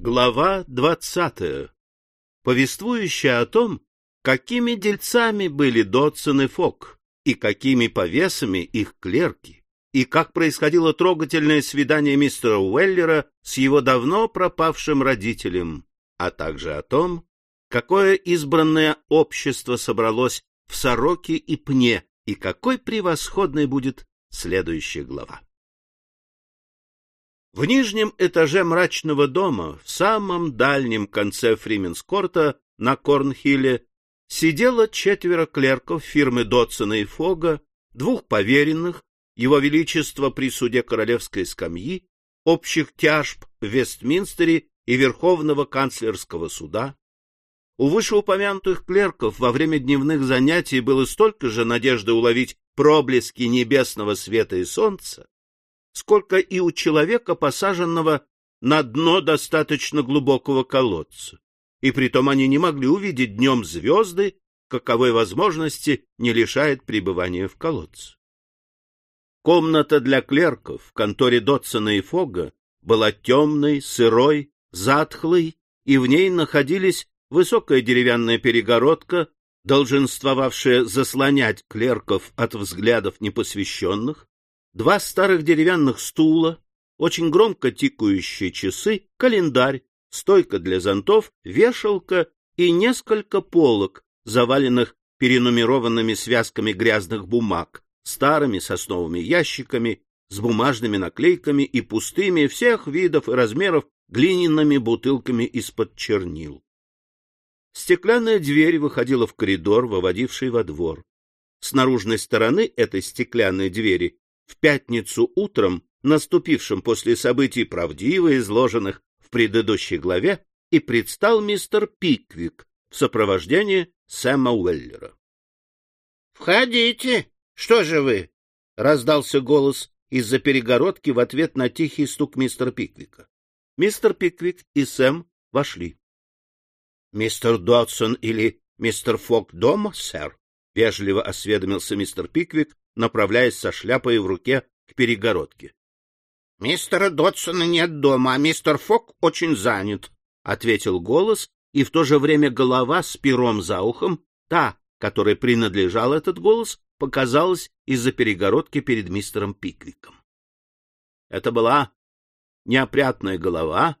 Глава двадцатая, повествующая о том, какими дельцами были Дотсон и Фок, и какими повесами их клерки, и как происходило трогательное свидание мистера Уэллера с его давно пропавшим родителем, а также о том, какое избранное общество собралось в Сороке и Пне, и какой превосходной будет следующая глава. В нижнем этаже мрачного дома, в самом дальнем конце Фрименскорта, на Корнхилле, сидело четверо клерков фирмы Дотсона и Фога, двух поверенных, его Величество при суде королевской скамьи, общих тяжб в Вестминстере и Верховного канцлерского суда. У вышеупомянутых клерков во время дневных занятий было столько же надежды уловить проблески небесного света и солнца, сколько и у человека, посаженного на дно достаточно глубокого колодца. И притом они не могли увидеть днем звезды, каковой возможности не лишает пребывания в колодце. Комната для клерков в конторе Дотсона и Фога была темной, сырой, затхлой, и в ней находились высокая деревянная перегородка, долженствовавшая заслонять клерков от взглядов непосвященных, два старых деревянных стула, очень громко тикающие часы, календарь, стойка для зонтов, вешалка и несколько полок, заваленных перенумерованными связками грязных бумаг, старыми сосновыми ящиками, с бумажными наклейками и пустыми всех видов и размеров глиняными бутылками из-под чернил. Стеклянная дверь выходила в коридор, выводивший во двор. С наружной стороны этой стеклянной двери в пятницу утром, наступившим после событий, правдиво изложенных в предыдущей главе, и предстал мистер Пиквик в сопровождении Сэма Уэллера. — Входите! Что же вы? — раздался голос из-за перегородки в ответ на тихий стук мистера Пиквика. Мистер Пиквик и Сэм вошли. — Мистер Додсон или мистер Фок дома, сэр? — вежливо осведомился мистер Пиквик, направляясь со шляпой в руке к перегородке. — Мистера Додсона нет дома, а мистер Фок очень занят, — ответил голос, и в то же время голова с пером за ухом, та, которой принадлежал этот голос, показалась из-за перегородки перед мистером Пиквиком. Это была неопрятная голова,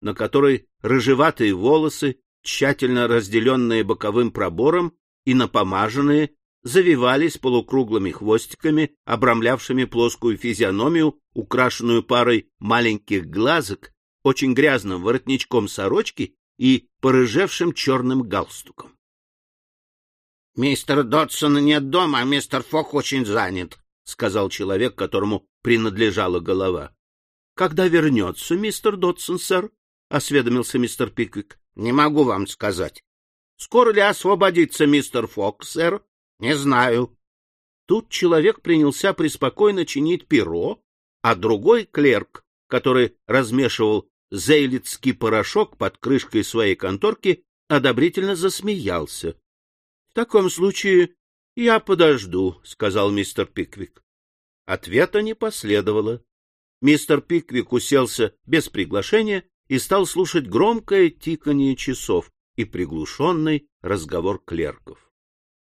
на которой рыжеватые волосы, тщательно разделенные боковым пробором и напомаженные, завивались полукруглыми хвостиками, обрамлявшими плоскую физиономию, украшенную парой маленьких глазок, очень грязным воротничком сорочки и порыжевшим черным галстуком. — Мистер Додсон нет дома, а мистер Фок очень занят, — сказал человек, которому принадлежала голова. — Когда вернется мистер Додсон, сэр? — осведомился мистер Пиквик. — Не могу вам сказать. — Скоро ли освободится мистер Фок, сэр? — Не знаю. Тут человек принялся преспокойно чинить перо, а другой клерк, который размешивал зейлицкий порошок под крышкой своей конторки, одобрительно засмеялся. — В таком случае я подожду, — сказал мистер Пиквик. Ответа не последовало. Мистер Пиквик уселся без приглашения и стал слушать громкое тиканье часов и приглушенный разговор клерков.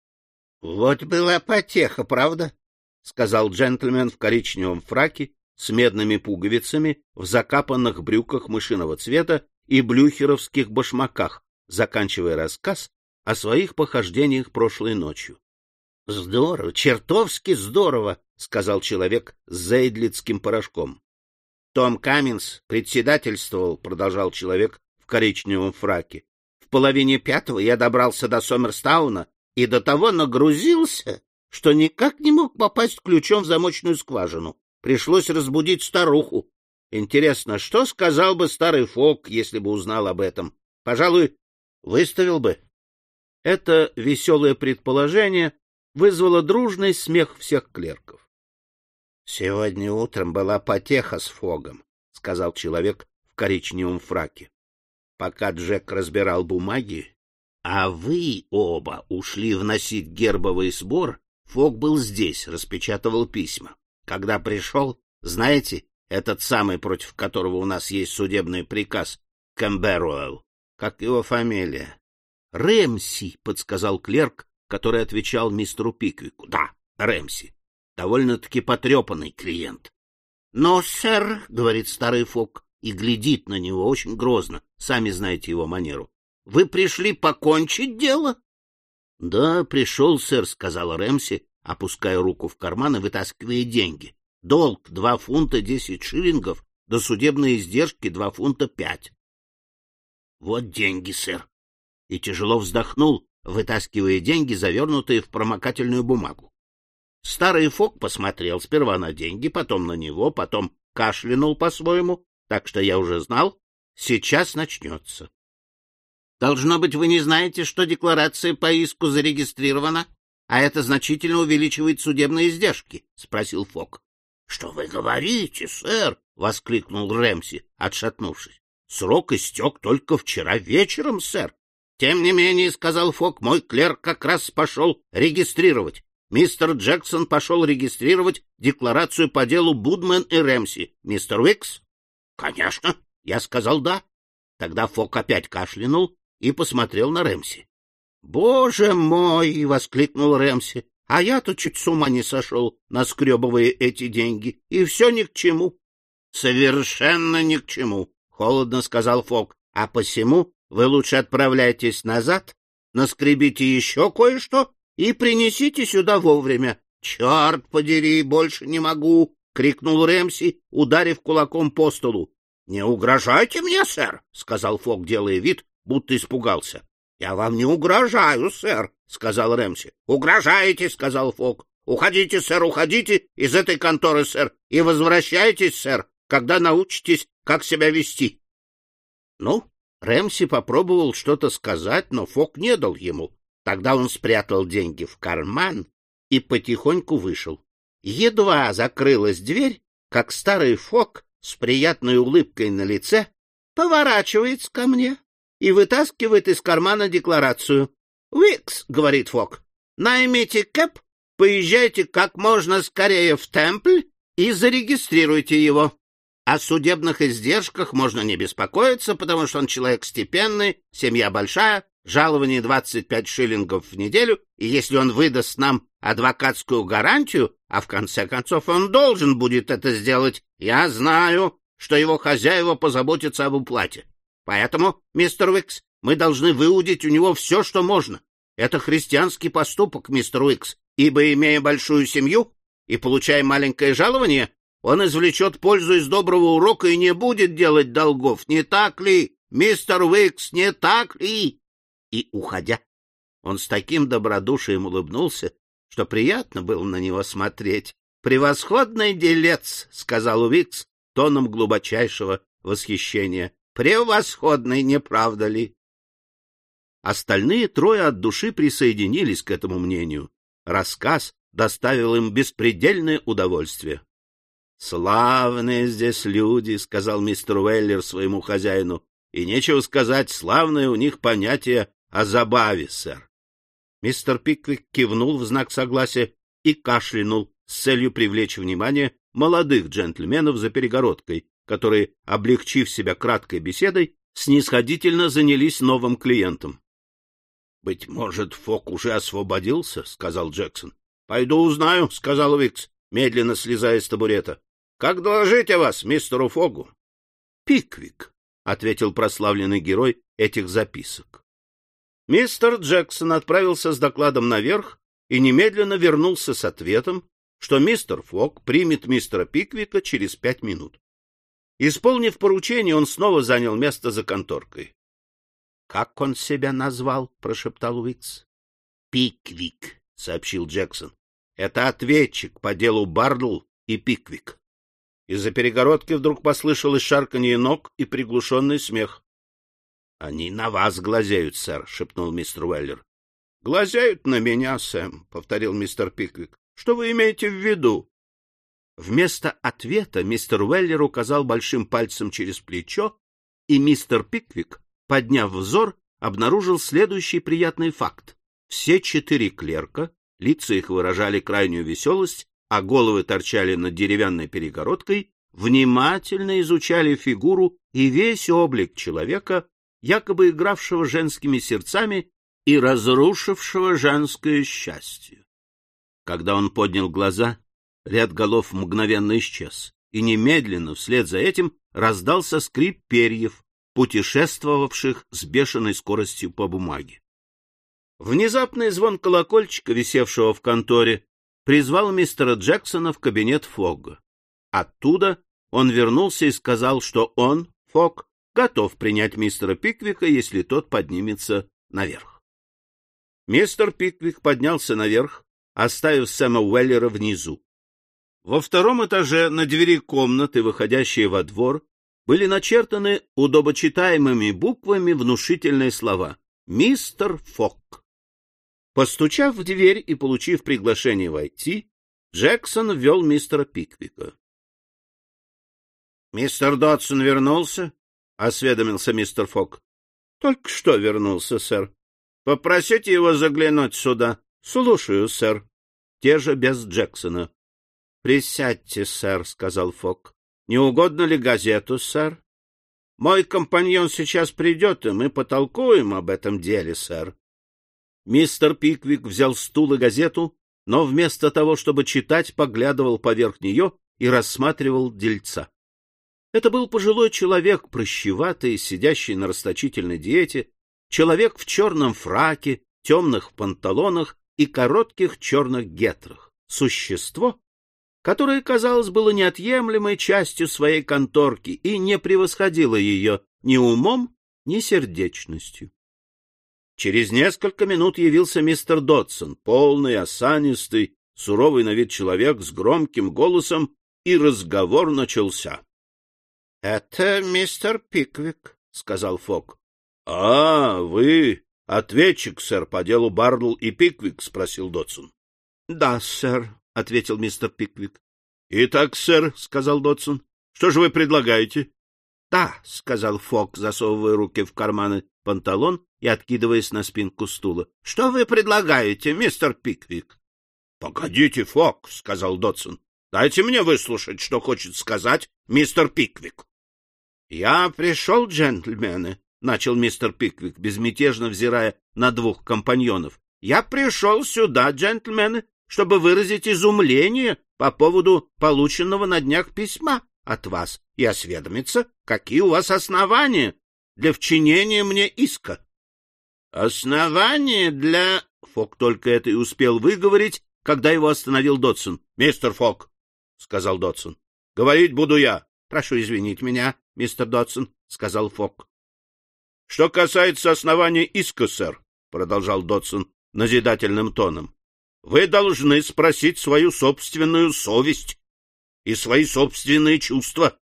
— Вот была потеха, правда? — сказал джентльмен в коричневом фраке с медными пуговицами, в закапанных брюках мышиного цвета и блюхеровских башмаках, заканчивая рассказ о своих похождениях прошлой ночью. — Здорово, чертовски здорово, — сказал человек с зейдлицким порошком. — Том Каминс председательствовал, — продолжал человек в коричневом фраке. — половине пятого я добрался до Сомерстауна и до того нагрузился, что никак не мог попасть ключом в замочную скважину. Пришлось разбудить старуху. Интересно, что сказал бы старый Фок, если бы узнал об этом? Пожалуй, выставил бы. Это веселое предположение вызвало дружный смех всех клерков. — Сегодня утром была потеха с Фогом, — сказал человек в коричневом фраке. Пока Джек разбирал бумаги, а вы оба ушли вносить гербовый сбор, Фок был здесь, распечатывал письма. Когда пришел, знаете, этот самый, против которого у нас есть судебный приказ, Кэмберуэлл. Как его фамилия? — Рэмси, — подсказал клерк, который отвечал мистеру Пиквику. — Да, Рэмси. Довольно-таки потрепанный клиент. — Но, сэр, — говорит старый Фок, и глядит на него очень грозно, сами знаете его манеру. — Вы пришли покончить дело? — Да, пришел, сэр, — сказал Рэмси, опуская руку в карман и вытаскивая деньги. Долг — два фунта десять шиллингов, да судебные издержки — два фунта пять. — Вот деньги, сэр. И тяжело вздохнул, вытаскивая деньги, завернутые в промокательную бумагу. Старый Фок посмотрел сперва на деньги, потом на него, потом кашлянул по-своему, так что я уже знал, сейчас начнется. — Должно быть, вы не знаете, что декларация по иску зарегистрирована, а это значительно увеличивает судебные издержки? — спросил Фок. — Что вы говорите, сэр? — воскликнул Рэмси, отшатнувшись. — Срок истек только вчера вечером, сэр. Тем не менее, — сказал Фок, — мой клерк как раз пошел регистрировать. Мистер Джексон пошел регистрировать декларацию по делу Будмен и Рэмси. Мистер Уикс? — Конечно. Я сказал «да». Тогда Фок опять кашлянул и посмотрел на Рэмси. — Боже мой! — воскликнул Рэмси. — А я-то чуть с ума не сошел, наскребывая эти деньги. И все ни к чему. — Совершенно ни к чему, — холодно сказал Фок. — А посему вы лучше отправляйтесь назад, наскребите еще кое-что и принесите сюда вовремя. — Черт подери, больше не могу! — крикнул Рэмси, ударив кулаком по столу. — Не угрожайте мне, сэр, — сказал Фок, делая вид, будто испугался. — Я вам не угрожаю, сэр, — сказал Рэмси. — Угрожаете, — сказал Фок. — Уходите, сэр, уходите из этой конторы, сэр, и возвращайтесь, сэр, когда научитесь, как себя вести. Ну, Рэмси попробовал что-то сказать, но Фок не дал ему. Тогда он спрятал деньги в карман и потихоньку вышел. Едва закрылась дверь, как старый Фок с приятной улыбкой на лице поворачивается ко мне и вытаскивает из кармана декларацию. — Викс, — говорит Фок, — наймите Кэп, поезжайте как можно скорее в Темпль и зарегистрируйте его. О судебных издержках можно не беспокоиться, потому что он человек степенный, семья большая, жалование 25 шиллингов в неделю, и если он выдаст нам адвокатскую гарантию, а в конце концов он должен будет это сделать, я знаю, что его хозяева позаботятся об уплате. Поэтому, мистер Уикс, мы должны выудить у него все, что можно. Это христианский поступок, мистер Уикс, ибо, имея большую семью и получая маленькое жалование, он извлечет пользу из доброго урока и не будет делать долгов. Не так ли, мистер Уикс, не так ли? И, уходя, он с таким добродушием улыбнулся, что приятно было на него смотреть. «Превосходный делец!» — сказал Уикс тоном глубочайшего восхищения. «Превосходный, не правда ли?» Остальные трое от души присоединились к этому мнению. Рассказ доставил им беспредельное удовольствие. Славные здесь люди, — сказал мистер Уэллер своему хозяину, — и нечего сказать, славное у них понятие о забаве, сэр. Мистер Пиквик кивнул в знак согласия и кашлянул с целью привлечь внимание молодых джентльменов за перегородкой, которые, облегчив себя краткой беседой, снисходительно занялись новым клиентом. — Быть может, Фок уже освободился, — сказал Джексон. — Пойду узнаю, — сказал Викс, медленно слезая с табурета. Как доложить о вас мистеру Фогу? — Пиквик, — ответил прославленный герой этих записок. Мистер Джексон отправился с докладом наверх и немедленно вернулся с ответом, что мистер Фог примет мистера Пиквика через пять минут. Исполнив поручение, он снова занял место за конторкой. — Как он себя назвал? — прошептал Уикс. — Пиквик, — сообщил Джексон. — Это ответчик по делу Бардл и Пиквик. Из-за перегородки вдруг послышалось шарканье ног и приглушенный смех. — Они на вас глазеют, сэр, — шепнул мистер Уэллер. — Глазеют на меня, Сэм, — повторил мистер Пиквик. — Что вы имеете в виду? Вместо ответа мистер Уэллер указал большим пальцем через плечо, и мистер Пиквик, подняв взор, обнаружил следующий приятный факт. Все четыре клерка, лица их выражали крайнюю веселость, а головы торчали над деревянной перегородкой, внимательно изучали фигуру и весь облик человека, якобы игравшего женскими сердцами и разрушившего женское счастье. Когда он поднял глаза, ряд голов мгновенно исчез, и немедленно вслед за этим раздался скрип перьев, путешествовавших с бешеной скоростью по бумаге. Внезапный звон колокольчика, висевшего в конторе, призвал мистера Джексона в кабинет Фогга. Оттуда он вернулся и сказал, что он, Фог, готов принять мистера Пиквика, если тот поднимется наверх. Мистер Пиквик поднялся наверх, оставив Сэма Уэллера внизу. Во втором этаже на двери комнаты, выходящей во двор, были начертаны удобочитаемыми буквами внушительные слова «Мистер Фок». Постучав в дверь и получив приглашение войти, Джексон ввел мистера Пиквика. — Мистер Додсон вернулся? — осведомился мистер Фок. — Только что вернулся, сэр. — Попросите его заглянуть сюда. — Слушаю, сэр. Те же без Джексона. — Присядьте, сэр, — сказал Фок. — Не угодно ли газету, сэр? — Мой компаньон сейчас придет, и мы потолкуем об этом деле, сэр. Мистер Пиквик взял стул и газету, но вместо того, чтобы читать, поглядывал поверх нее и рассматривал дельца. Это был пожилой человек, прыщеватый, сидящий на расточительной диете, человек в черном фраке, темных панталонах и коротких черных гетрах. Существо, которое, казалось, было неотъемлемой частью своей конторки и не превосходило ее ни умом, ни сердечностью. Через несколько минут явился мистер Додсон, полный, осанистый, суровый на вид человек с громким голосом, и разговор начался. — Это мистер Пиквик, — сказал Фок. — А, вы ответчик, сэр, по делу Бардл и Пиквик? — спросил Дотсон. — Да, сэр, — ответил мистер Пиквик. — Итак, сэр, — сказал Дотсон, — что же вы предлагаете? — Да, — сказал Фок, засовывая руки в карманы панталон и откидываясь на спинку стула. — Что вы предлагаете, мистер Пиквик? — Погодите, Фок, — сказал Дотсон. — Дайте мне выслушать, что хочет сказать мистер Пиквик. — Я пришел, джентльмены, — начал мистер Пиквик, безмятежно взирая на двух компаньонов. — Я пришел сюда, джентльмены, чтобы выразить изумление по поводу полученного на днях письма от вас и осведомиться, какие у вас основания для вчинения мне иска. — Основания для... Фок только это и успел выговорить, когда его остановил Дотсон. — Мистер Фок, — сказал Дотсон, — говорить буду я. Прошу извинить меня, мистер Додсон, — сказал Фок. — Что касается основания иска, сэр, — продолжал Додсон назидательным тоном, — вы должны спросить свою собственную совесть и свои собственные чувства.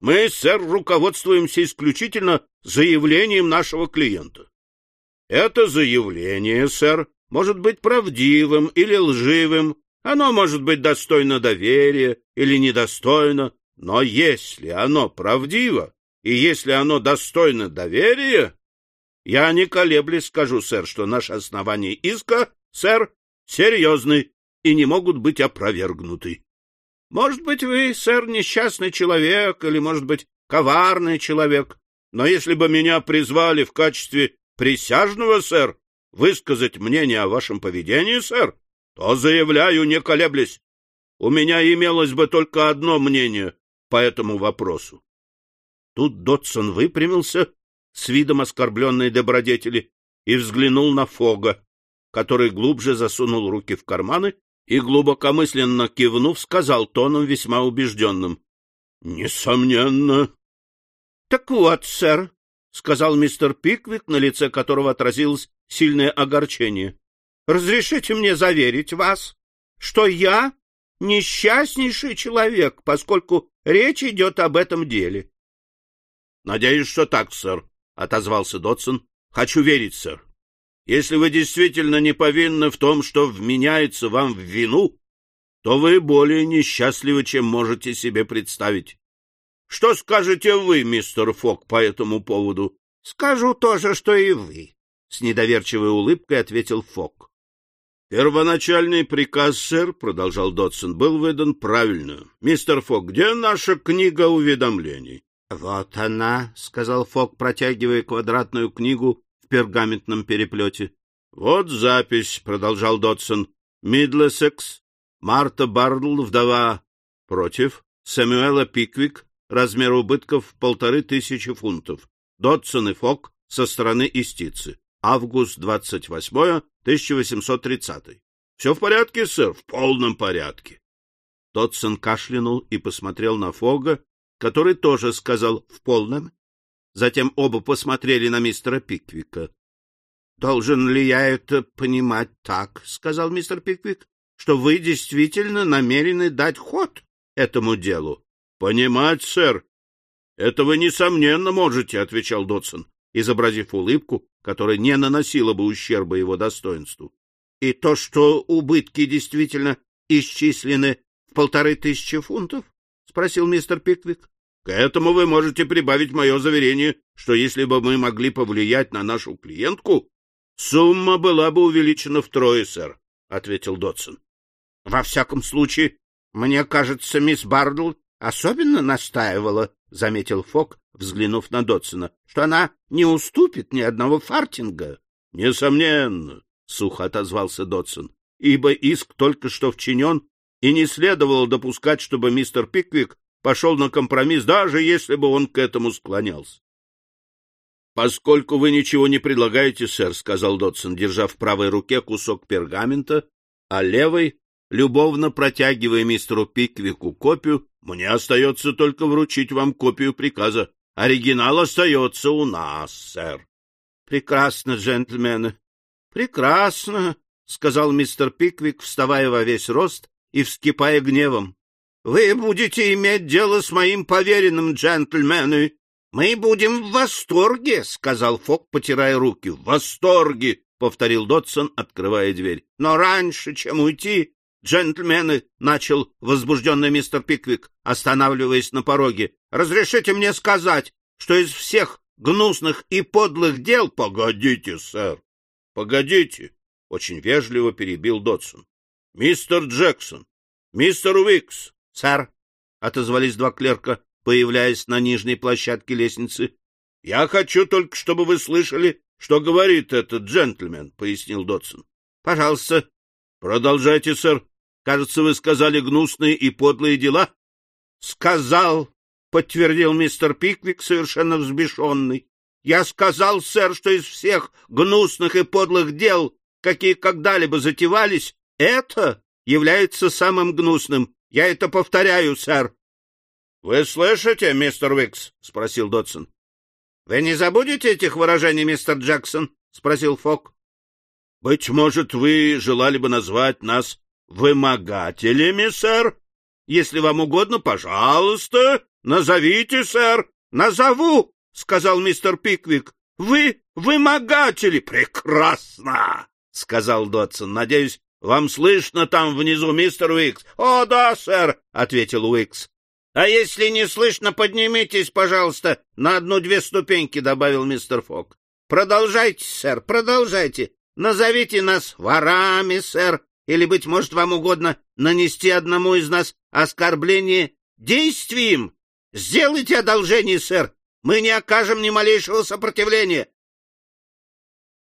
Мы, сэр, руководствуемся исключительно заявлением нашего клиента. Это заявление, сэр, может быть правдивым или лживым, оно может быть достойно доверия или недостойно, но если оно правдиво, и если оно достойно доверия, я не колеблясь скажу, сэр, что наши основания иска, сэр, серьезны и не могут быть опровергнуты. Может быть, вы, сэр, несчастный человек, или, может быть, коварный человек, но если бы меня призвали в качестве присяжного, сэр, высказать мнение о вашем поведении, сэр, то заявляю, не колеблясь. У меня имелось бы только одно мнение по этому вопросу. Тут Дотсон выпрямился с видом оскорбленной добродетели и взглянул на Фога, который глубже засунул руки в карманы и, глубокомысленно кивнув, сказал тоном весьма убежденным. — Несомненно. — Так вот, сэр, — сказал мистер Пиквик, на лице которого отразилось сильное огорчение, — разрешите мне заверить вас, что я несчастнейший человек, поскольку речь идет об этом деле. — Надеюсь, что так, сэр, — отозвался Дотсон. — Хочу верить, сэр. Если вы действительно не повинны в том, что вменяется вам в вину, то вы более несчастливы, чем можете себе представить. Что скажете вы, мистер Фок, по этому поводу? — Скажу то же, что и вы, — с недоверчивой улыбкой ответил Фок. Первоначальный приказ, сэр, продолжал Додсон, был выдан правильно. Мистер Фок, где наша книга уведомлений? Вот она, сказал Фок, протягивая квадратную книгу в пергаментном переплете. Вот запись, продолжал Додсон. Мидлесекс, Марта Бардл, вдова, против, Сэмюэла Пиквик, размер убытков полторы тысячи фунтов. Додсон и Фок со стороны истицы. Август 28 1830. Все в порядке, сэр, в полном порядке. Додсон кашлянул и посмотрел на Фога, который тоже сказал «в полном». Затем оба посмотрели на мистера Пиквика. — Должен ли я это понимать так, — сказал мистер Пиквик, — что вы действительно намерены дать ход этому делу? — Понимать, сэр. — Это вы, несомненно, можете, — отвечал Додсон, изобразив улыбку, которая не наносила бы ущерба его достоинству. — И то, что убытки действительно исчислены в полторы тысячи фунтов? — спросил мистер Пиквик. — К этому вы можете прибавить мое заверение, что если бы мы могли повлиять на нашу клиентку, сумма была бы увеличена втрое, сэр, — ответил Дотсон. — Во всяком случае, мне кажется, мисс Бардл особенно настаивала, — заметил Фок, взглянув на Дотсона, — что она не уступит ни одного фартинга. — Несомненно, — сухо отозвался Дотсон, — ибо иск только что вчинен, и не следовало допускать, чтобы мистер Пиквик пошел на компромисс, даже если бы он к этому склонялся. — Поскольку вы ничего не предлагаете, сэр, — сказал Дотсон, держа в правой руке кусок пергамента, а левой, любовно протягивая мистеру Пиквику копию, мне остается только вручить вам копию приказа. Оригинал остается у нас, сэр. — Прекрасно, джентльмены. — Прекрасно, — сказал мистер Пиквик, вставая во весь рост и вскипая гневом. — Вы будете иметь дело с моим поверенным, джентльмены. — Мы будем в восторге, — сказал Фок, потирая руки. — В восторге, — повторил Дотсон, открывая дверь. — Но раньше, чем уйти, «Джентльмены!» — начал возбужденный мистер Пиквик, останавливаясь на пороге. «Разрешите мне сказать, что из всех гнусных и подлых дел...» «Погодите, сэр, погодите!» — очень вежливо перебил Додсон. «Мистер Джексон, мистер Уикс!» «Сэр!» — отозвались два клерка, появляясь на нижней площадке лестницы. «Я хочу только, чтобы вы слышали, что говорит этот джентльмен», — пояснил Додсон. «Пожалуйста». «Продолжайте, сэр», Кажется, вы сказали гнусные и подлые дела. — Сказал, — подтвердил мистер Пиквик, совершенно взбешенный. — Я сказал, сэр, что из всех гнусных и подлых дел, какие когда-либо затевались, это является самым гнусным. Я это повторяю, сэр. — Вы слышите, мистер Уикс? — спросил Дотсон. — Вы не забудете этих выражений, мистер Джексон? — спросил Фок. — Быть может, вы желали бы назвать нас вымогателями, сэр? Если вам угодно, пожалуйста, назовите, сэр. Назову, сказал мистер Пиквик. Вы вымогатели. Прекрасно, сказал Дотсон. Надеюсь, вам слышно там внизу, мистер Уикс? О, да, сэр, ответил Уикс. А если не слышно, поднимитесь, пожалуйста, на одну-две ступеньки, добавил мистер Фок. Продолжайте, сэр, продолжайте. Назовите нас ворами, сэр, или, быть может, вам угодно нанести одному из нас оскорбление действием? Сделайте одолжение, сэр. Мы не окажем ни малейшего сопротивления.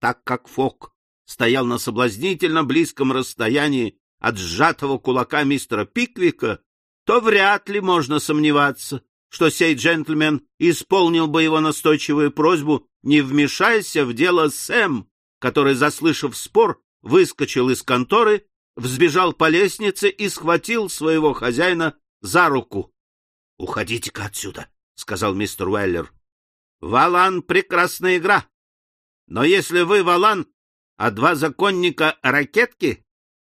Так как Фок стоял на соблазнительно близком расстоянии от сжатого кулака мистера Пиквика, то вряд ли можно сомневаться, что сей джентльмен исполнил бы его настойчивую просьбу, не вмешайся в дело Сэм, который, заслышав спор, выскочил из конторы взбежал по лестнице и схватил своего хозяина за руку. — Уходите-ка отсюда, — сказал мистер Уэллер. — Валан — прекрасная игра. Но если вы Валан, а два законника — ракетки,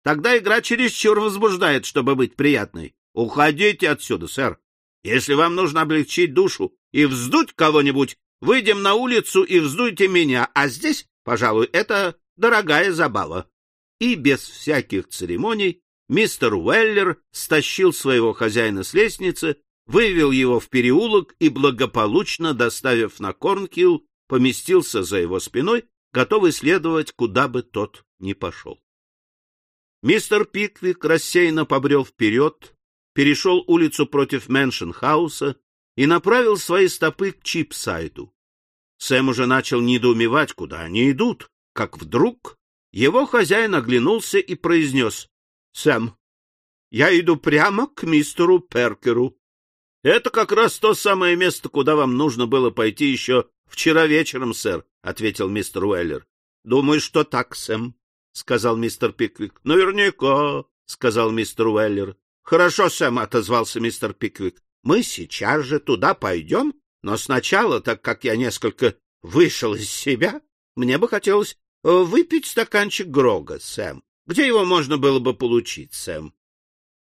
тогда игра чересчур возбуждает, чтобы быть приятной. Уходите отсюда, сэр. Если вам нужно облегчить душу и вздуть кого-нибудь, выйдем на улицу и вздуйте меня, а здесь, пожалуй, это дорогая забава и без всяких церемоний мистер Уэллер стащил своего хозяина с лестницы, вывел его в переулок и, благополучно доставив на Корнхилл, поместился за его спиной, готовый следовать, куда бы тот ни пошел. Мистер Пиквик рассеянно побрел вперед, перешел улицу против Мэншенхауса и направил свои стопы к Чипсайду. Сэм уже начал недоумевать, куда они идут, как вдруг его хозяин оглянулся и произнес. — Сэм, я иду прямо к мистеру Перкеру. — Это как раз то самое место, куда вам нужно было пойти еще вчера вечером, сэр, — ответил мистер Уэллер. — Думаю, что так, Сэм, — сказал мистер Пиквик. — Наверняка, — сказал мистер Уэллер. — Хорошо, Сэм, — отозвался мистер Пиквик. — Мы сейчас же туда пойдем, но сначала, так как я несколько вышел из себя, мне бы хотелось выпить стаканчик Грога, Сэм. Где его можно было бы получить, Сэм?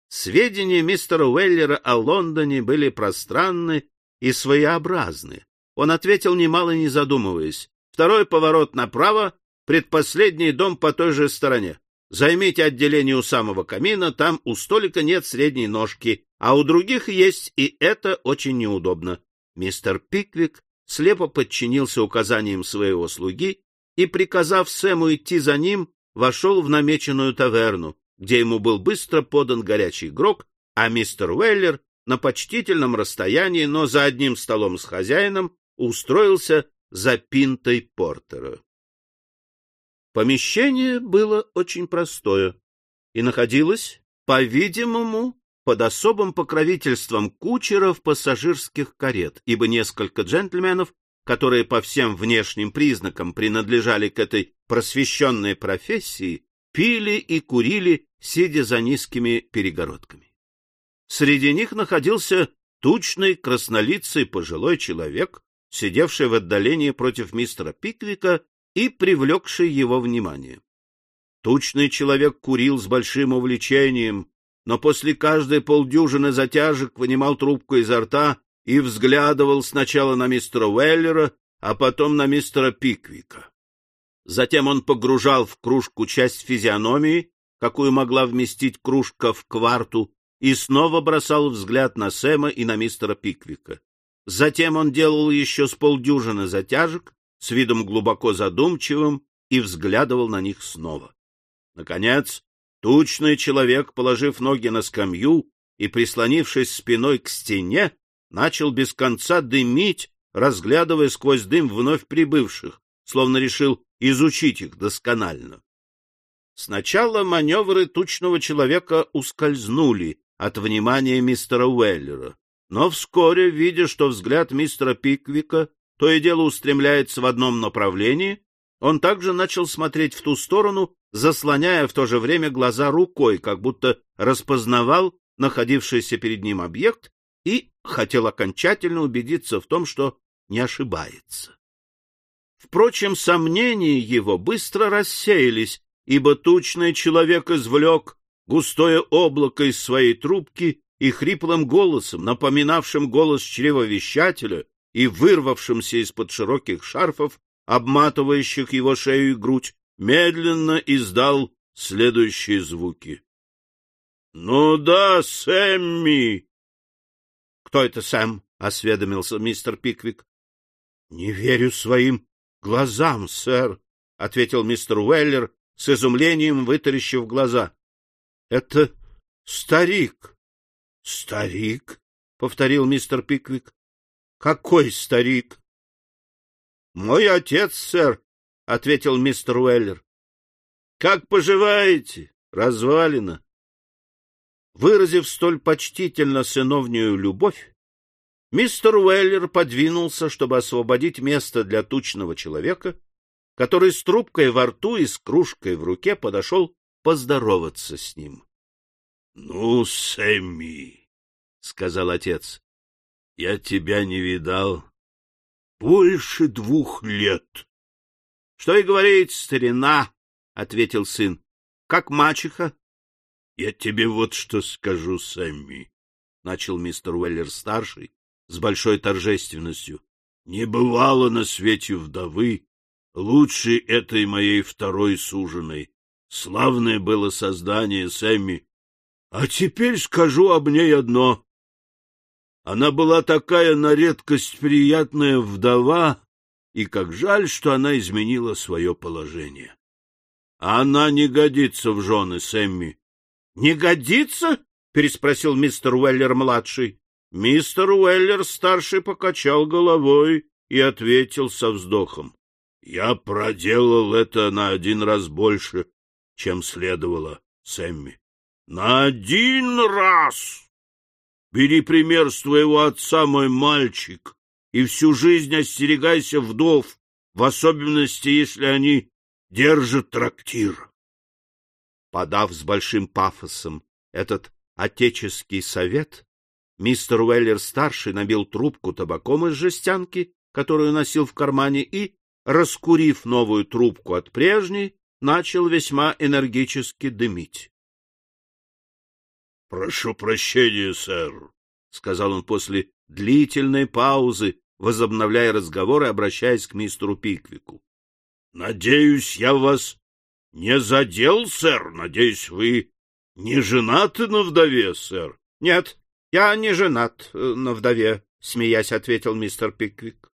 Сведения мистера Уэллера о Лондоне были пространны и своеобразны. Он ответил, немало не задумываясь. Второй поворот направо, предпоследний дом по той же стороне. Займите отделение у самого камина, там у столика нет средней ножки, а у других есть, и это очень неудобно. Мистер Пиквик слепо подчинился указаниям своего слуги и, приказав Сэму идти за ним, вошел в намеченную таверну, где ему был быстро подан горячий грог, а мистер Уэллер на почтительном расстоянии, но за одним столом с хозяином, устроился за пинтой портера. Помещение было очень простое и находилось, по-видимому, под особым покровительством кучеров пассажирских карет, ибо несколько джентльменов, которые по всем внешним признакам принадлежали к этой просвещенной профессии, пили и курили, сидя за низкими перегородками. Среди них находился тучный, краснолицый пожилой человек, сидевший в отдалении против мистера Пиквика и привлекший его внимание. Тучный человек курил с большим увлечением, но после каждой полдюжины затяжек вынимал трубку изо рта и взглядывал сначала на мистера Уэллера, а потом на мистера Пиквика. Затем он погружал в кружку часть физиономии, какую могла вместить кружка в кварту, и снова бросал взгляд на Сэма и на мистера Пиквика. Затем он делал еще с полдюжины затяжек, с видом глубоко задумчивым, и взглядывал на них снова. Наконец, тучный человек, положив ноги на скамью и прислонившись спиной к стене, начал без конца дымить, разглядывая сквозь дым вновь прибывших, словно решил изучить их досконально. Сначала маневры тучного человека ускользнули от внимания мистера Уэллера, но вскоре, видя, что взгляд мистера Пиквика то и дело устремляется в одном направлении, он также начал смотреть в ту сторону, заслоняя в то же время глаза рукой, как будто распознавал находившийся перед ним объект и хотел окончательно убедиться в том, что не ошибается. Впрочем, сомнения его быстро рассеялись, ибо тучный человек извлек густое облако из своей трубки и хриплым голосом, напоминавшим голос чревовещателя и вырвавшимся из-под широких шарфов, обматывающих его шею и грудь, медленно издал следующие звуки. — Ну да, Сэмми! — Кто это Сэм? — осведомился мистер Пиквик. — Не верю своим глазам, сэр, — ответил мистер Уэллер с изумлением, вытаращив глаза. — Это старик. — Старик? — повторил мистер Пиквик. — Какой старик? — Мой отец, сэр, — ответил мистер Уэллер. — Как поживаете? Развалина. Выразив столь почтительно сыновнюю любовь, мистер Уэллер подвинулся, чтобы освободить место для тучного человека, который с трубкой во рту и с кружкой в руке подошел поздороваться с ним. — Ну, Сэмми, — сказал отец, — я тебя не видал больше двух лет. — Что и говорить, старина, — ответил сын, — как мачеха. — Я тебе вот что скажу, Сэмми, — начал мистер Уэллер-старший с большой торжественностью. — Не бывало на свете вдовы лучшей этой моей второй суженой. Славное было создание Сэмми. А теперь скажу об ней одно. Она была такая на редкость приятная вдова, и как жаль, что она изменила свое положение. Она не годится в жены, Сэмми. — Не годится? — переспросил мистер Уэллер-младший. Мистер Уэллер-старший покачал головой и ответил со вздохом. — Я проделал это на один раз больше, чем следовало, Сэмми. — На один раз! Бери пример с твоего отца, мой мальчик, и всю жизнь остерегайся вдов, в особенности, если они держат трактир. Подав с большим пафосом этот отеческий совет, мистер Уэллер-старший набил трубку табаком из жестянки, которую носил в кармане, и, раскурив новую трубку от прежней, начал весьма энергически дымить. — Прошу прощения, сэр, — сказал он после длительной паузы, возобновляя разговор и обращаясь к мистеру Пиквику. — Надеюсь, я вас не задел, сэр? Надеюсь, вы не женаты на вдове, сэр? — Нет, я не женат э, на вдове, — смеясь ответил мистер Пиквик.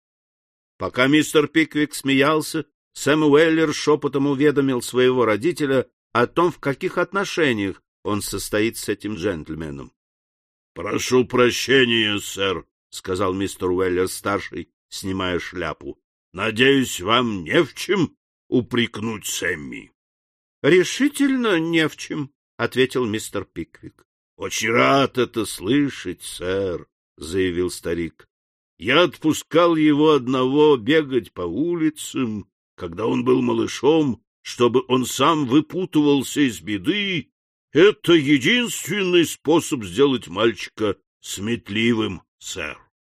Пока мистер Пиквик смеялся, Сэм Уэллер шепотом уведомил своего родителя о том, в каких отношениях он состоит с этим джентльменом. — Прошу прощения, сэр, — сказал мистер Уэллер-старший, снимая шляпу. — Надеюсь, вам не в чем упрекнуть Сэмми. — Решительно не в чем, — ответил мистер Пиквик. — Очень рад это слышать, сэр, — заявил старик. — Я отпускал его одного бегать по улицам, когда он был малышом, чтобы он сам выпутывался из беды. Это единственный способ сделать мальчика сметливым сэр.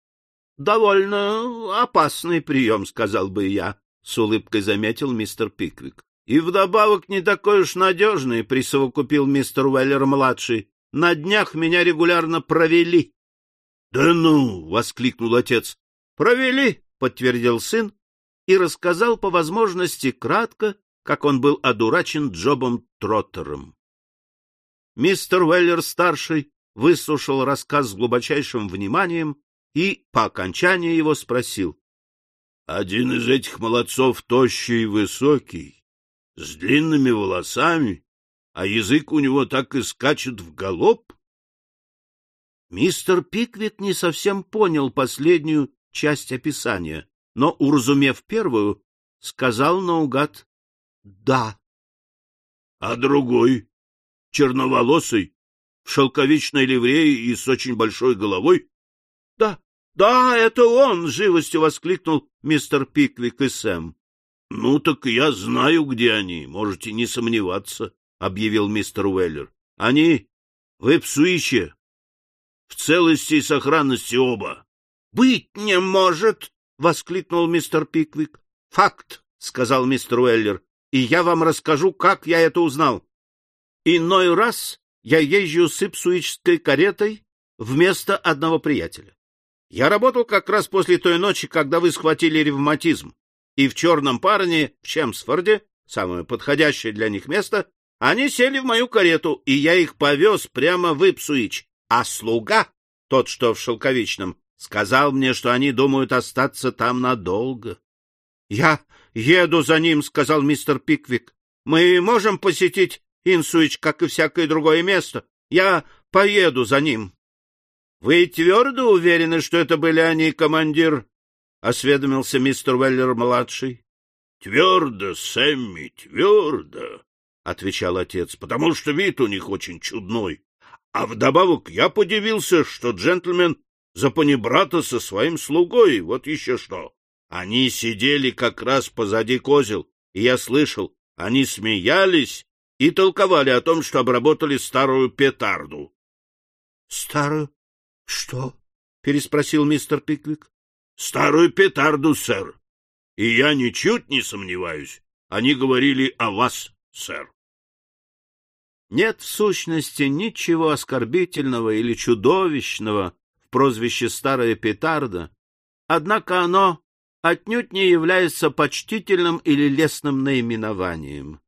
— Довольно опасный прием, — сказал бы я, — с улыбкой заметил мистер Пиквик. — И вдобавок не такой уж надежный, — присовокупил мистер Уэллер-младший. — На днях меня регулярно провели. — Да ну! — воскликнул отец. — Провели, — подтвердил сын и рассказал по возможности кратко, как он был одурачен Джобом Троттером. Мистер Уэллер-старший выслушал рассказ с глубочайшим вниманием и, по окончании его, спросил. — Один из этих молодцов тощий и высокий, с длинными волосами, а язык у него так и скачет в галоп? Мистер Пиквик не совсем понял последнюю часть описания, но, уразумев первую, сказал наугад «да». — А другой? Черноволосый? в шелковичной ливрее и с очень большой головой? — Да, да, это он! — живостью воскликнул мистер Пиквик и Сэм. — Ну, так я знаю, где они, можете не сомневаться, — объявил мистер Уэллер. — Они в Эпсуиче, в целости и сохранности оба. — Быть не может! — воскликнул мистер Пиквик. — Факт, — сказал мистер Уэллер, — и я вам расскажу, как я это узнал. Иной раз я езжу с ипсуичской каретой вместо одного приятеля. Я работал как раз после той ночи, когда вы схватили ревматизм, и в черном парне в Чемсфорде, самое подходящее для них место, они сели в мою карету, и я их повез прямо в Ипсуич, а слуга, тот, что в Шелковичном, сказал мне, что они думают остаться там надолго. — Я еду за ним, — сказал мистер Пиквик. — Мы можем посетить Инсуич, как и всякое другое место. Я поеду за ним. — Вы твердо уверены, что это были они, командир? — осведомился мистер Веллер-младший. — Твердо, Сэмми, твердо, — отвечал отец, — потому что вид у них очень чудной. А вдобавок я подивился, что джентльмен за панибрата со своим слугой, вот еще что. Они сидели как раз позади козел, и я слышал, они смеялись и толковали о том, что обработали старую петарду. — Старую? Что? — переспросил мистер Пиквик. — Старую петарду, сэр. И я ничуть не сомневаюсь. Они говорили о вас, сэр. Нет в сущности ничего оскорбительного или чудовищного в прозвище «старая петарда», однако оно отнюдь не является почтительным или лестным наименованием.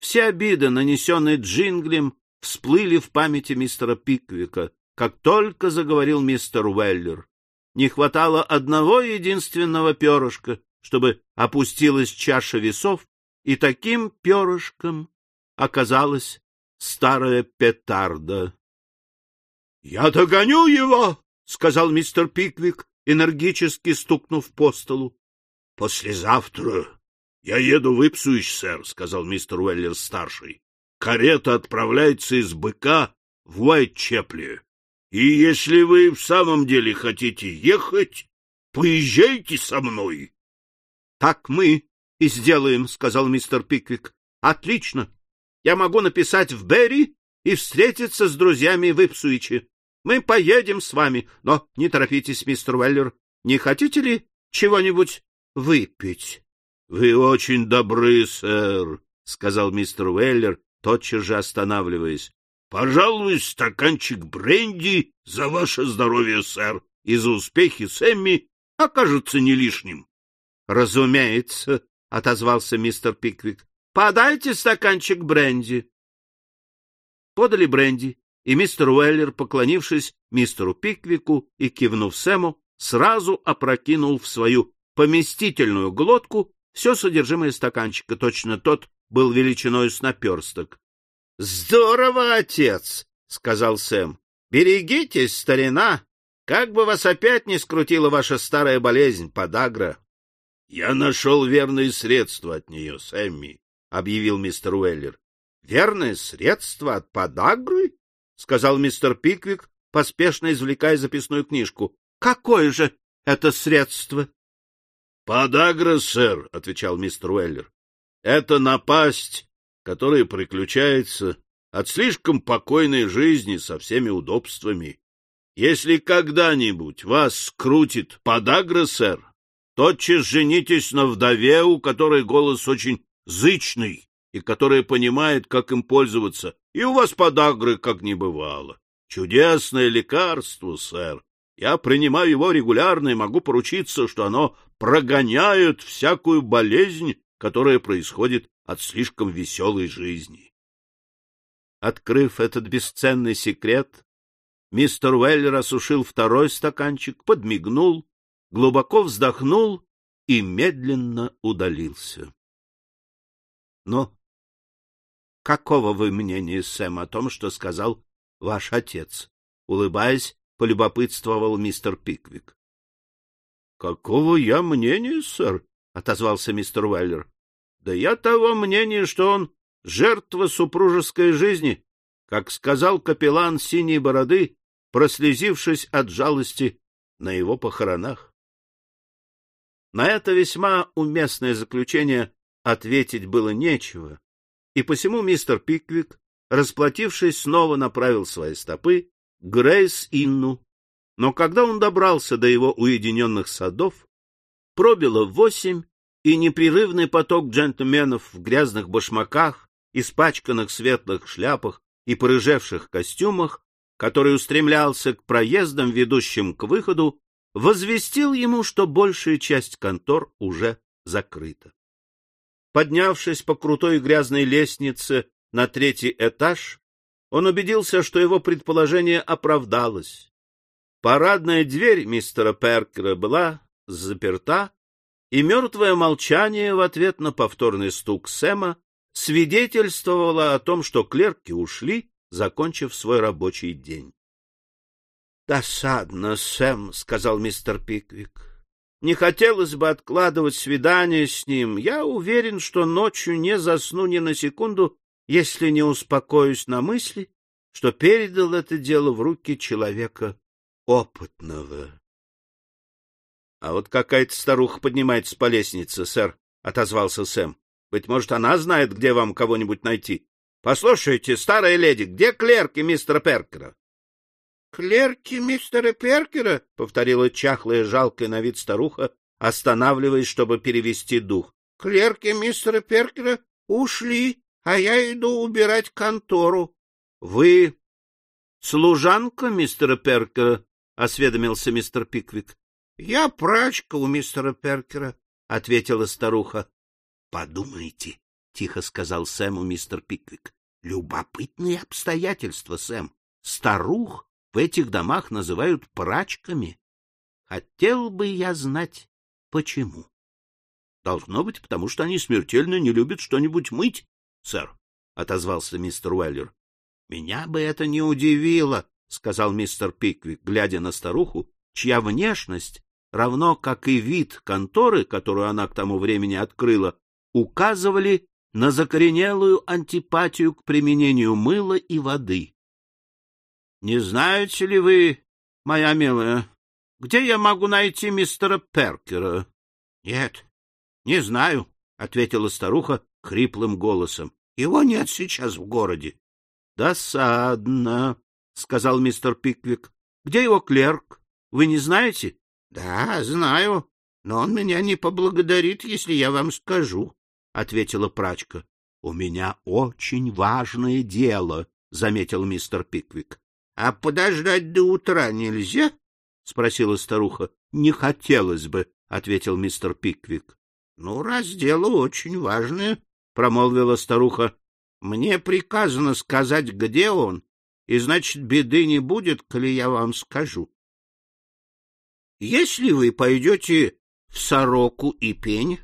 Все обиды, нанесенные Джинглем, всплыли в памяти мистера Пиквика, как только заговорил мистер Уэллер. Не хватало одного единственного перышка, чтобы опустилась чаша весов, и таким перышком оказалась старая петарда. — Я догоню его! — сказал мистер Пиквик, энергически стукнув по столу. — Послезавтра я еду в Ипсуич, сэр, — сказал мистер Уэллер-старший. — Карета отправляется из быка в Уайтчепли. И если вы в самом деле хотите ехать, поезжайте со мной. — Так мы и сделаем, — сказал мистер Пиквик. — Отлично. Я могу написать в Берри и встретиться с друзьями в Ипсуиче. Мы поедем с вами, но не торопитесь, мистер Уэллер. Не хотите ли чего-нибудь выпить? — Вы очень добры, сэр, — сказал мистер Уэллер, тотчас же останавливаясь. — Пожалуй, стаканчик бренди за ваше здоровье, сэр, и за успехи Сэмми окажется не лишним. — Разумеется, — отозвался мистер Пиквик. — Подайте стаканчик бренди. Подали бренди, и мистер Уэллер, поклонившись мистеру Пиквику и кивнув Сэму, сразу опрокинул в свою поместительную глотку все содержимое стаканчика, точно тот был величиной с наперсток. — Здорово, отец! — сказал Сэм. — Берегитесь, старина! Как бы вас опять не скрутила ваша старая болезнь, подагра! — Я нашел верные средства от нее, Сэмми, — объявил мистер Уэллер. — Верное средство от подагры? — сказал мистер Пиквик, поспешно извлекая записную книжку. — Какое же это средство? — Подагра, сэр, — отвечал мистер Уэллер. — Это напасть, которая приключается от слишком покойной жизни со всеми удобствами. Если когда-нибудь вас скрутит подагра, сэр, тотчас женитесь на вдове, у которой голос очень зычный и которая понимает, как им пользоваться, и у вас подагры как не бывало. Чудесное лекарство, сэр. Я принимаю его регулярно и могу поручиться, что оно прогоняет всякую болезнь, которая происходит от слишком веселой жизни. Открыв этот бесценный секрет, мистер Уэллер осушил второй стаканчик, подмигнул, глубоко вздохнул и медленно удалился. — Но Какого вы мнения, Сэм, о том, что сказал ваш отец? Улыбаясь, полюбопытствовал мистер Пиквик. — Какого я мнения, сэр? — отозвался мистер Уэллер. — Да я того мнения, что он жертва супружеской жизни, как сказал капеллан синей бороды, прослезившись от жалости на его похоронах. На это весьма уместное заключение ответить было нечего, и посему мистер Пиквик, расплатившись, снова направил свои стопы к Грейс-Инну. Но когда он добрался до его уединенных садов, пробило восемь, и непрерывный поток джентльменов в грязных башмаках, испачканных светлых шляпах и порыжевших костюмах, который устремлялся к проездам, ведущим к выходу, возвестил ему, что большая часть контор уже закрыта. Поднявшись по крутой грязной лестнице на третий этаж, он убедился, что его предположение оправдалось. Парадная дверь мистера Перкера была заперта, и мертвое молчание в ответ на повторный стук Сэма свидетельствовало о том, что клерки ушли, закончив свой рабочий день. — Досадно, Сэм, — сказал мистер Пиквик. Не хотелось бы откладывать свидание с ним. Я уверен, что ночью не засну ни на секунду, если не успокоюсь на мысли, что передал это дело в руки человека опытного. — А вот какая-то старуха поднимается по лестнице, сэр, — отозвался Сэм. — Быть может, она знает, где вам кого-нибудь найти. Послушайте, старая леди, где клерки мистера Перкера? — Клерки мистера Перкера? — повторила чахлая, жалкая на вид старуха, останавливаясь, чтобы перевести дух. — Клерки мистера Перкера ушли, а я иду убирать контору. — Вы служанка мистера Перкера? — осведомился мистер Пиквик. — Я прачка у мистера Перкера, — ответила старуха. — Подумайте, — тихо сказал Сэму мистер Пиквик. — Любопытные обстоятельства, Сэм. Старух в этих домах называют прачками. Хотел бы я знать, почему. — Должно быть, потому что они смертельно не любят что-нибудь мыть, сэр, — отозвался мистер Уэллер. — Меня бы это не удивило, — сказал мистер Пиквик, глядя на старуху, чья внешность, равно как и вид конторы, которую она к тому времени открыла, указывали на закоренелую антипатию к применению мыла и воды. — Не знаете ли вы, моя милая, где я могу найти мистера Перкера? — Нет, не знаю, — ответила старуха хриплым голосом. — Его нет сейчас в городе. — Досадно, — сказал мистер Пиквик. — Где его клерк? Вы не знаете? — Да, знаю, но он меня не поблагодарит, если я вам скажу, — ответила прачка. — У меня очень важное дело, — заметил мистер Пиквик. — А подождать до утра нельзя? — спросила старуха. — Не хотелось бы, — ответил мистер Пиквик. — Ну, раз дело очень важное, — промолвила старуха, — мне приказано сказать, где он, и, значит, беды не будет, коли я вам скажу. Если вы пойдете в сороку и пень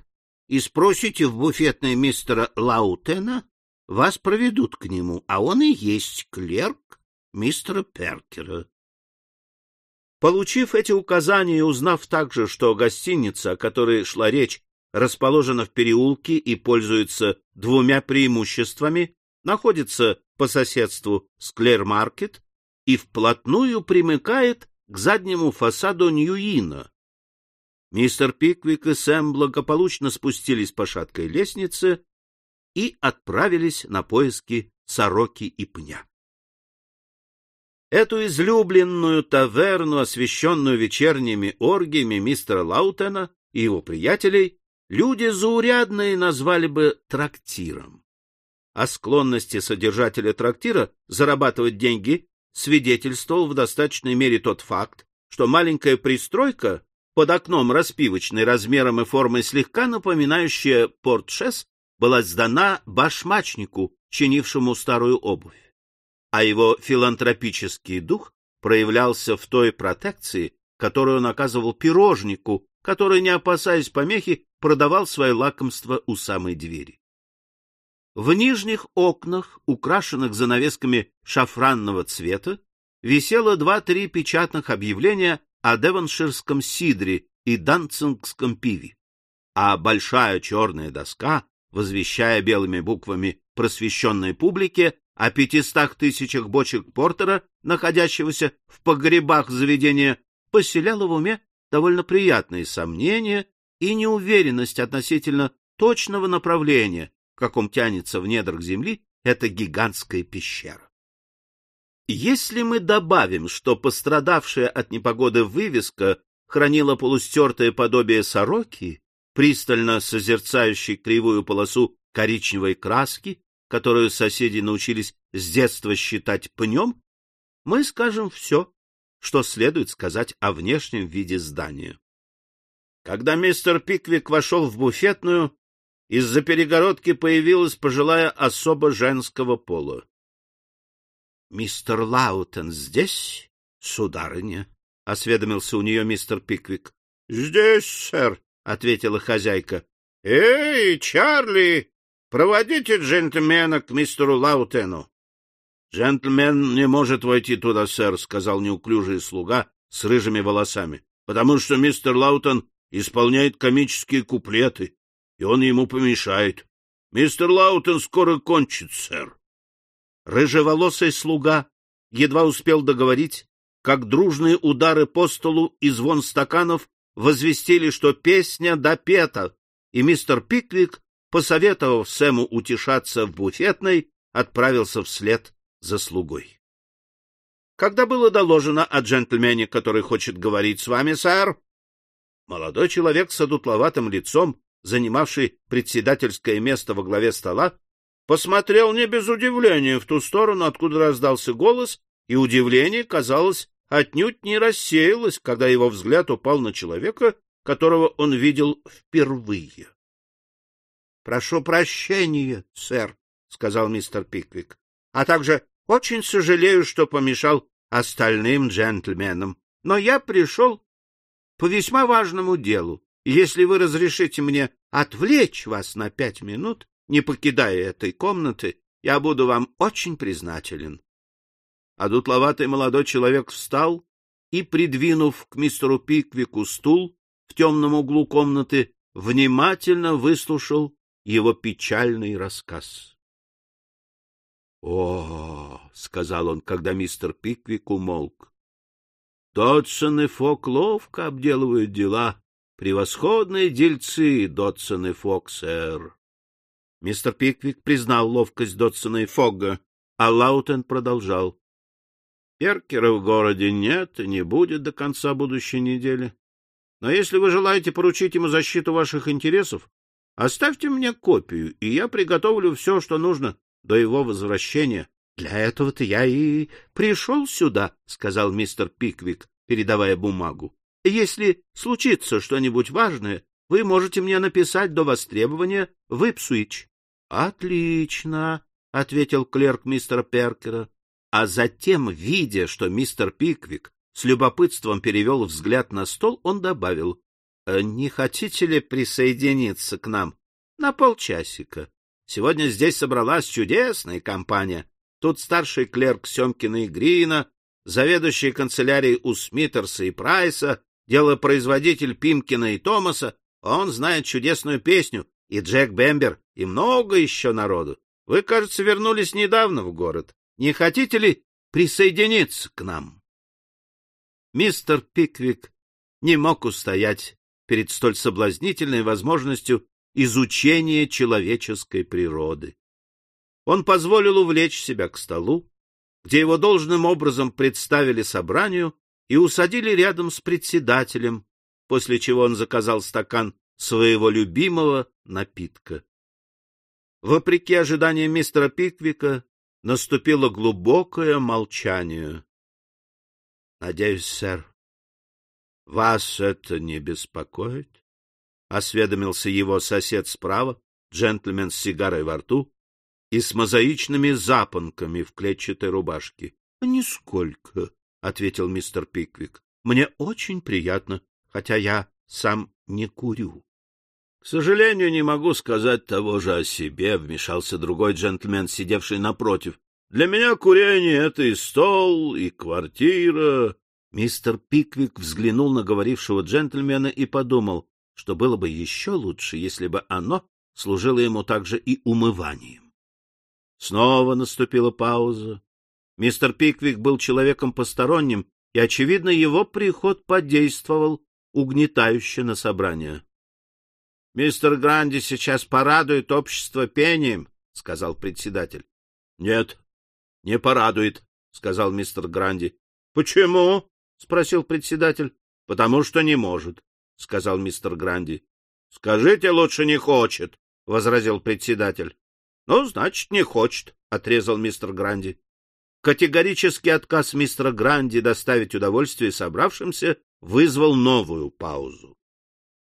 и спросите в буфетной мистера Лаутена, вас проведут к нему, а он и есть клерк мистера Перкера. Получив эти указания и узнав также, что гостиница, о которой шла речь, расположена в переулке и пользуется двумя преимуществами, находится по соседству с Клэр-Маркет и вплотную примыкает к заднему фасаду Ньюина. Мистер Пиквик и Сэм благополучно спустились по шаткой лестнице и отправились на поиски сороки и пня. Эту излюбленную таверну, освещенную вечерними оргиями мистера Лаутена и его приятелей, люди заурядные назвали бы трактиром. О склонности содержателя трактира зарабатывать деньги свидетельствовал в достаточной мере тот факт, что маленькая пристройка под окном распивочной размером и формой слегка напоминающая портшес была сдана башмачнику, чинившему старую обувь а его филантропический дух проявлялся в той протекции, которую он оказывал пирожнику, который, не опасаясь помехи, продавал свое лакомство у самой двери. В нижних окнах, украшенных занавесками шафранного цвета, висело два-три печатных объявления о девонширском сидре и данцингском пиве, а большая черная доска, возвещая белыми буквами просвещенной публике о пятистах тысячах бочек портера, находящегося в погребах заведения, поселяло в уме довольно приятные сомнения и неуверенность относительно точного направления, в каком тянется в недрах земли эта гигантская пещера. Если мы добавим, что пострадавшая от непогоды вывеска хранила полустертое подобие сороки, пристально созерцающей кривую полосу коричневой краски, которую соседи научились с детства считать пнем, мы скажем все, что следует сказать о внешнем виде здания. Когда мистер Пиквик вошел в буфетную, из-за перегородки появилась пожилая особа женского пола. — Мистер Лаутен здесь, сударыня? — осведомился у нее мистер Пиквик. — Здесь, сэр, — ответила хозяйка. — Эй, Чарли, Проводите джентльмена к мистеру Лаутену. — Джентльмен не может войти туда, сэр, — сказал неуклюжий слуга с рыжими волосами, — потому что мистер Лаутен исполняет комические куплеты, и он ему помешает. Мистер Лаутен скоро кончит, сэр. Рыжеволосый слуга едва успел договорить, как дружные удары по столу и звон стаканов возвестили, что песня допета, и мистер Пиквик посоветовав Сэму утешаться в буфетной, отправился вслед за слугой. Когда было доложено о джентльмене, который хочет говорить с вами, сэр, молодой человек с одутловатым лицом, занимавший председательское место во главе стола, посмотрел не без удивления в ту сторону, откуда раздался голос, и удивление, казалось, отнюдь не рассеялось, когда его взгляд упал на человека, которого он видел впервые. Прошу прощения, сэр, — сказал мистер Пиквик, — а также очень сожалею, что помешал остальным джентльменам. Но я пришел по весьма важному делу, если вы разрешите мне отвлечь вас на пять минут, не покидая этой комнаты, я буду вам очень признателен. А дутловатый молодой человек встал и, придвинув к мистеру Пиквику стул в темном углу комнаты, внимательно выслушал его печальный рассказ. — О, — сказал он, когда мистер Пиквик умолк, — Дотсон и Фок ловко обделывают дела. Превосходные дельцы, Дотсон и Фок, сэр. Мистер Пиквик признал ловкость Дотсона и Фогга, а Лаутен продолжал. — Перкера в городе нет и не будет до конца будущей недели. Но если вы желаете поручить ему защиту ваших интересов, оставьте мне копию, и я приготовлю все, что нужно до его возвращения. — Для этого-то я и пришел сюда, — сказал мистер Пиквик, передавая бумагу. — Если случится что-нибудь важное, вы можете мне написать до востребования в Ипсуич. — Отлично, — ответил клерк мистера Перкера. А затем, видя, что мистер Пиквик с любопытством перевел взгляд на стол, он добавил, «Э, — Не хотите ли присоединиться к нам на полчасика? Сегодня здесь собралась чудесная компания. Тут старший клерк Семкина и Грина, заведующий канцелярией у Смитерса и Прайса, делопроизводитель Пимкина и Томаса, он знает чудесную песню, и Джек Бембер, и много еще народу. Вы, кажется, вернулись недавно в город. Не хотите ли присоединиться к нам? Мистер Пиквик не мог устоять перед столь соблазнительной возможностью изучения человеческой природы. Он позволил увлечь себя к столу, где его должным образом представили собранию и усадили рядом с председателем, после чего он заказал стакан своего любимого напитка. Вопреки ожиданиям мистера Пиквика, наступило глубокое молчание. — Надеюсь, сэр, вас это не беспокоит? — осведомился его сосед справа, джентльмен с сигарой во рту и с мозаичными запонками в клетчатой рубашке. — Нисколько, — ответил мистер Пиквик. — Мне очень приятно, хотя я сам не курю. — К сожалению, не могу сказать того же о себе, — вмешался другой джентльмен, сидевший напротив. — Для меня курение — это и стол, и квартира. Мистер Пиквик взглянул на говорившего джентльмена и подумал, что было бы еще лучше, если бы оно служило ему также и умыванием. Снова наступила пауза. Мистер Пиквик был человеком посторонним, и, очевидно, его приход подействовал угнетающе на собрание. — Мистер Гранди сейчас порадует общество пением, — сказал председатель. — Нет, не порадует, — сказал мистер Гранди. — Почему? — спросил председатель. — Потому что не может, — сказал мистер Гранди. — Скажите, лучше не хочет, — возразил председатель. — Ну, значит, не хочет, — отрезал мистер Гранди. Категорический отказ мистера Гранди доставить удовольствие собравшимся вызвал новую паузу.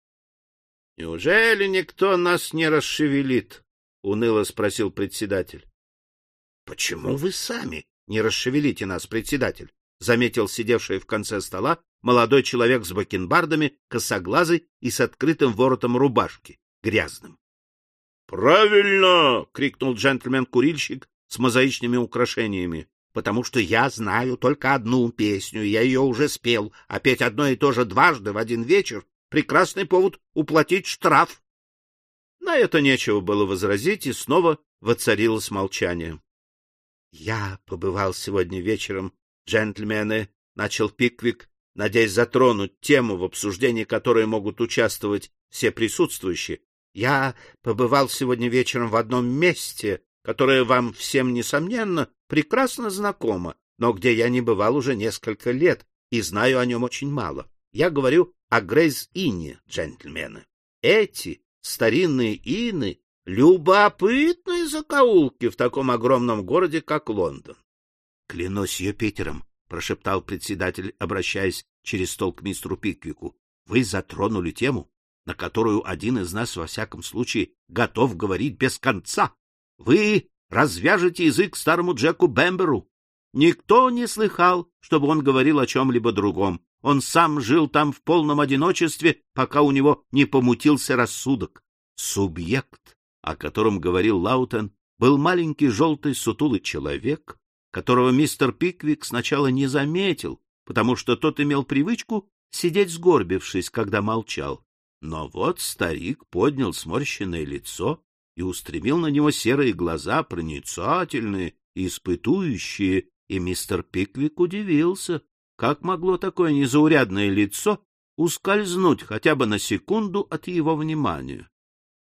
— Неужели никто нас не расшевелит? — уныло спросил председатель. — Почему вы сами не расшевелите нас, председатель? — заметил сидевший в конце стола молодой человек с бакенбардами, косоглазый и с открытым воротом рубашки, грязным. — Правильно! — крикнул джентльмен-курильщик с мозаичными украшениями потому что я знаю только одну песню, я ее уже спел, а петь одно и то же дважды в один вечер — прекрасный повод уплатить штраф. На это нечего было возразить, и снова воцарилось молчание. — Я побывал сегодня вечером, джентльмены, — начал Пиквик, надеясь затронуть тему, в обсуждении которой могут участвовать все присутствующие. Я побывал сегодня вечером в одном месте, которое вам всем, несомненно, прекрасно знакомо, но где я не бывал уже несколько лет и знаю о нем очень мало. Я говорю о Грейс-Инне, джентльмены. Эти старинные ины — любопытные закоулки в таком огромном городе, как Лондон. — Клянусь Юпитером, — прошептал председатель, обращаясь через стол к мистеру Пиквику. — Вы затронули тему, на которую один из нас, во всяком случае, готов говорить без конца. Вы развяжете язык старому Джеку Бэмберу. Никто не слыхал, чтобы он говорил о чем-либо другом. Он сам жил там в полном одиночестве, пока у него не помутился рассудок. Субъект, о котором говорил Лаутен, был маленький желтый сутулый человек, которого мистер Пиквик сначала не заметил, потому что тот имел привычку сидеть сгорбившись, когда молчал. Но вот старик поднял сморщенное лицо и устремил на него серые глаза, проницательные испытующие, и мистер Пиквик удивился, как могло такое незаурядное лицо ускользнуть хотя бы на секунду от его внимания.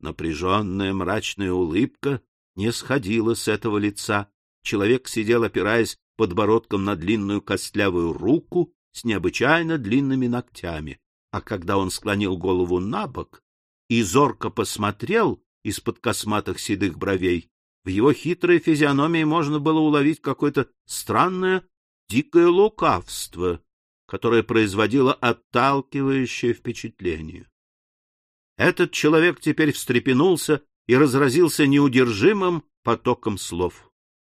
Напряженная мрачная улыбка не сходила с этого лица. Человек сидел, опираясь подбородком на длинную костлявую руку с необычайно длинными ногтями, а когда он склонил голову на бок и зорко посмотрел из-под косматых седых бровей, в его хитрой физиономии можно было уловить какое-то странное дикое лукавство, которое производило отталкивающее впечатление. Этот человек теперь встрепенулся и разразился неудержимым потоком слов.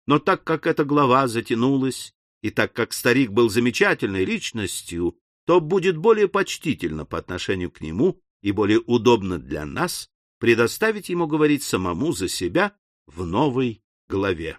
Но так как эта глава затянулась, и так как старик был замечательной личностью, то будет более почтительно по отношению к нему и более удобно для нас предоставить ему говорить самому за себя в новой главе.